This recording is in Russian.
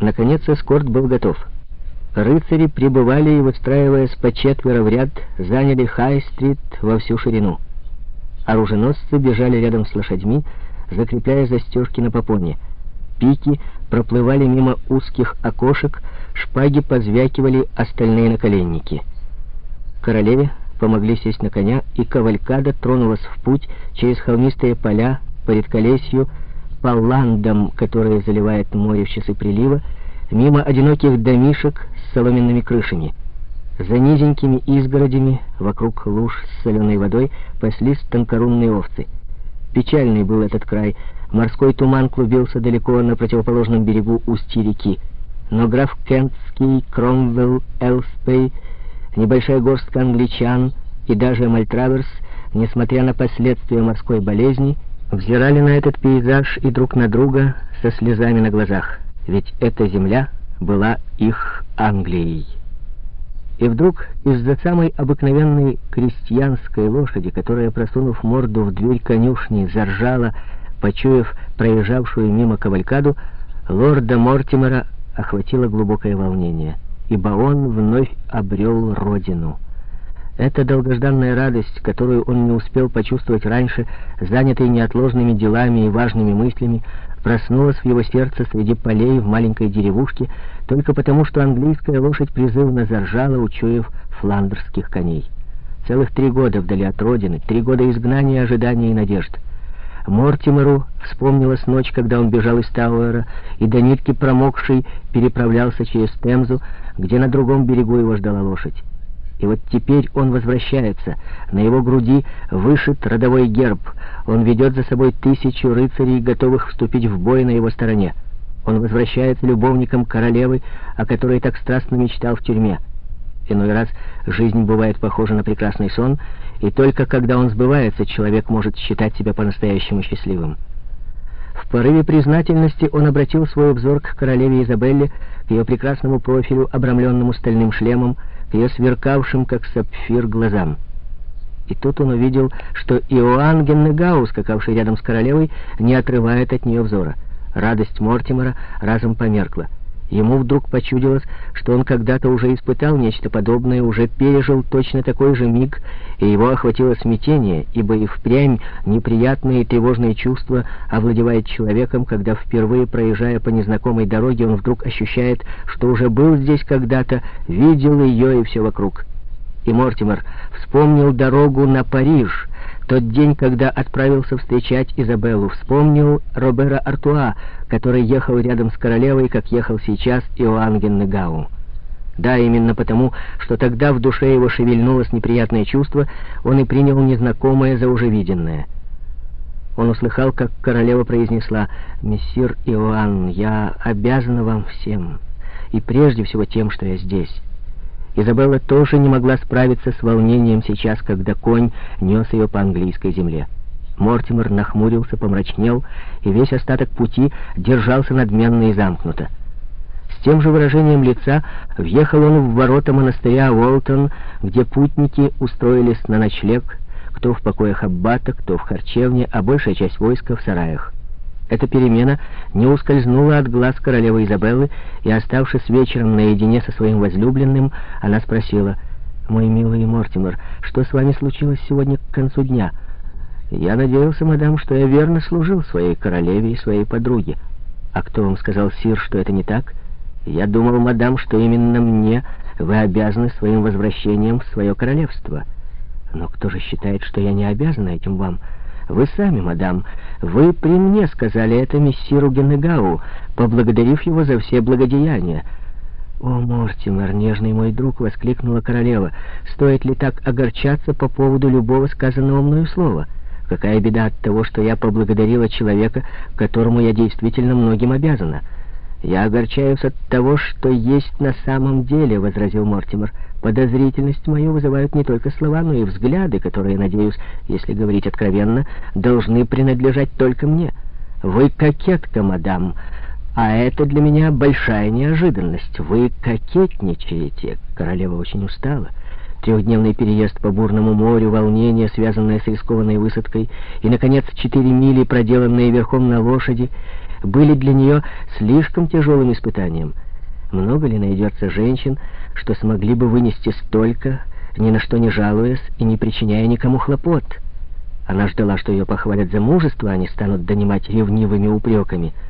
Наконец эскорт был готов. Рыцари прибывали и, выстраиваясь по четверо в ряд, заняли Хай-стрит во всю ширину. Оруженосцы бежали рядом с лошадьми, закрепляя застежки на попоне. Пики проплывали мимо узких окошек, шпаги позвякивали остальные наколенники. Королеве помогли сесть на коня, и кавалькада тронулась в путь через холмистые поля по редколесью, по ландам, которые заливает море в часы прилива, мимо одиноких домишек с соломенными крышами. За низенькими изгородями, вокруг луж с соленой водой, паслись тонкорунные овцы. Печальный был этот край. Морской туман клубился далеко на противоположном берегу устья реки. Но граф Кентский, Кромвелл, Элспей, небольшая горстка англичан и даже Мальтраверс, несмотря на последствия морской болезни, взирали на этот пейзаж и друг на друга со слезами на глазах, ведь эта земля была их Англией. И вдруг из-за самой обыкновенной крестьянской лошади, которая, просунув морду в дверь конюшни, заржала, почуяв проезжавшую мимо кавалькаду, лорда Мортимера охватило глубокое волнение, ибо он вновь обрел родину — эта долгожданная радость, которую он не успел почувствовать раньше, занятый неотложными делами и важными мыслями, проснулась в его сердце среди полей в маленькой деревушке только потому, что английская лошадь призывно заржала, учуяв фландерских коней. Целых три года вдали от родины, три года изгнания, ожидания и надежд. Мортимеру вспомнилась ночь, когда он бежал из Тауэра и до нитки промокший переправлялся через Темзу, где на другом берегу его ждала лошадь. И вот теперь он возвращается. На его груди вышит родовой герб. Он ведет за собой тысячу рыцарей, готовых вступить в бой на его стороне. Он возвращается любовником королевы, о которой так страстно мечтал в тюрьме. Иной раз жизнь бывает похожа на прекрасный сон, и только когда он сбывается, человек может считать себя по-настоящему счастливым. В порыве признательности он обратил свой взор к королеве Изабелле, к ее прекрасному профилю, обрамленному стальным шлемом, к ее сверкавшим, как сапфир, глазам. И тут он увидел, что Иоанн Геннегау, скакавший рядом с королевой, не отрывает от нее взора. Радость Мортимера разом померкла. Ему вдруг почудилось, что он когда-то уже испытал нечто подобное, уже пережил точно такой же миг, и его охватило смятение, ибо и впрямь неприятные и тревожные чувства овладевают человеком, когда впервые проезжая по незнакомой дороге, он вдруг ощущает, что уже был здесь когда-то, видел ее и все вокруг. И Мортимер вспомнил дорогу на Париж, тот день, когда отправился встречать Изабеллу, вспомнил Робера Артуа, который ехал рядом с королевой, как ехал сейчас Иоанн Геннегау. Да, именно потому, что тогда в душе его шевельнулось неприятное чувство, он и принял незнакомое за уже виденное. Он услыхал, как королева произнесла «Мессир Иоанн, я обязана вам всем, и прежде всего тем, что я здесь». Изабелла тоже не могла справиться с волнением сейчас, когда конь нес ее по английской земле. Мортимер нахмурился, помрачнел, и весь остаток пути держался надменно и замкнуто. С тем же выражением лица въехал он в ворота монастыря Уолтон, где путники устроились на ночлег, кто в покоях аббата, кто в харчевне, а большая часть войска в сараях. Эта перемена не ускользнула от глаз королевы Изабеллы, и, оставшись вечером наедине со своим возлюбленным, она спросила, «Мой милый Мортимер, что с вами случилось сегодня к концу дня?» «Я надеялся, мадам, что я верно служил своей королеве и своей подруге. А кто вам сказал, сир, что это не так? Я думал, мадам, что именно мне вы обязаны своим возвращением в свое королевство. Но кто же считает, что я не обязана этим вам?» Вы сами, мадам, вы при мне сказали это мессиру Геннегау, поблагодарив его за все благодеяния. «О, Мортимер, нежный мой друг!» — воскликнула королева. «Стоит ли так огорчаться по поводу любого сказанного мною слова? Какая беда от того, что я поблагодарила человека, которому я действительно многим обязана?» «Я огорчаюсь от того, что есть на самом деле», — возразил Мортимер. «Подозрительность мою вызывают не только слова, но и взгляды, которые, надеюсь, если говорить откровенно, должны принадлежать только мне. Вы кокетка, мадам, а это для меня большая неожиданность. Вы кокетничаете». Королева очень устала. Трехдневный переезд по бурному морю, волнение, связанное с рискованной высадкой, и, наконец, четыре мили, проделанные верхом на лошади — были для нее слишком тяжелым испытанием. Много ли найдется женщин, что смогли бы вынести столько, ни на что не жалуясь и не причиняя никому хлопот? Она ждала, что ее похвалят за мужество, а не станут донимать ревнивыми упреками —